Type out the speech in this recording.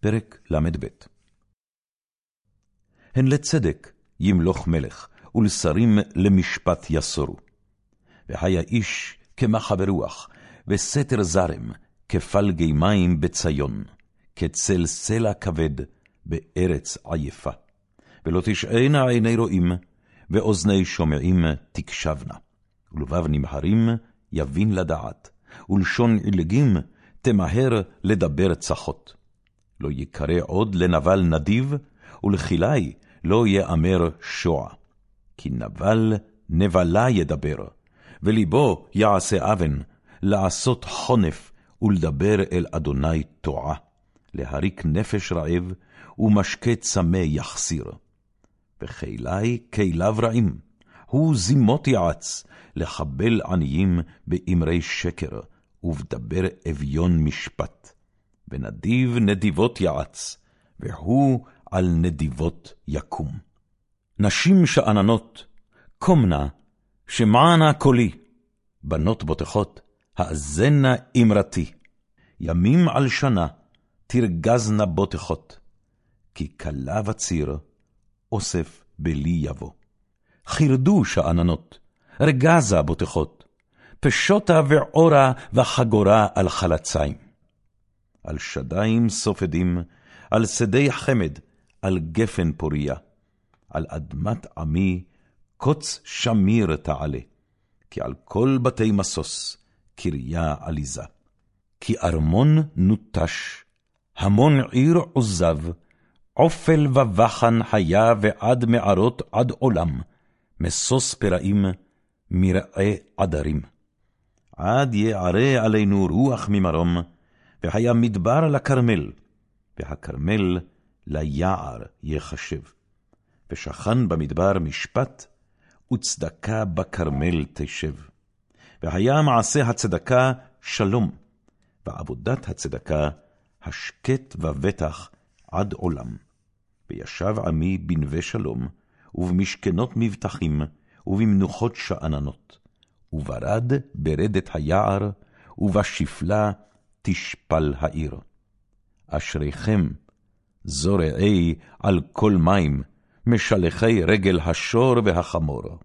פרק ל"ב הן לצדק ימלוך מלך, ולשרים למשפט יסורו. והיה איש כמחה ברוח, וסתר זרם, כפלגי מים בציון, כצל סלע כבד בארץ עייפה. ולא תשענה עיני רואים, ואוזני שומעים תקשבנה. ולבב נמהרים יבין לדעת, ולשון עילגים תמהר לדבר צחות. לא יקרא עוד לנבל נדיב, ולכלי לא יאמר שוע. כי נבל נבלה ידבר, וליבו יעשה אבן, לעשות חונף, ולדבר אל אדוני תועה, להריק נפש רעב, ומשקה צמא יחסיר. וכלי כליו רעים, הוא זימות יעץ, לחבל עניים באמרי שקר, ובדבר אביון משפט. ונדיב נדיבות יעץ, והוא על נדיבות יקום. נשים שאננות, קומנה, שמענה קולי, בנות בוטחות, האזנה אמרתי. ימים על שנה, תרגזנה בוטחות, כי כלה וציר, אוסף בלי יבוא. חירדו שאננות, רגזה בוטחות, פשוטה ועורה וחגורה על חלציים. על שדיים סופדים, על שדי חמד, על גפן פוריה, על אדמת עמי, קוץ שמיר תעלה, כי על כל בתי משוש, קריה עליזה. כי ארמון נוטש, המון עיר עוזב, עופל ובחן היה ועד מערות עד עולם, משוש פראים, מרעה עדרים. עד יערה עלינו רוח ממרום, והיה מדבר לכרמל, והכרמל ליער יחשב. ושכן במדבר משפט, וצדקה בכרמל תשב. והיה מעשה הצדקה שלום, ועבודת הצדקה השקט ובטח עד עולם. וישב עמי בנווה שלום, ובמשכנות מבטחים, ובמנוחות שאננות. וברד ברדת היער, ובשפלה תשפל העיר. אשריכם, זורעי על כל מים, משלחי רגל השור והחמור.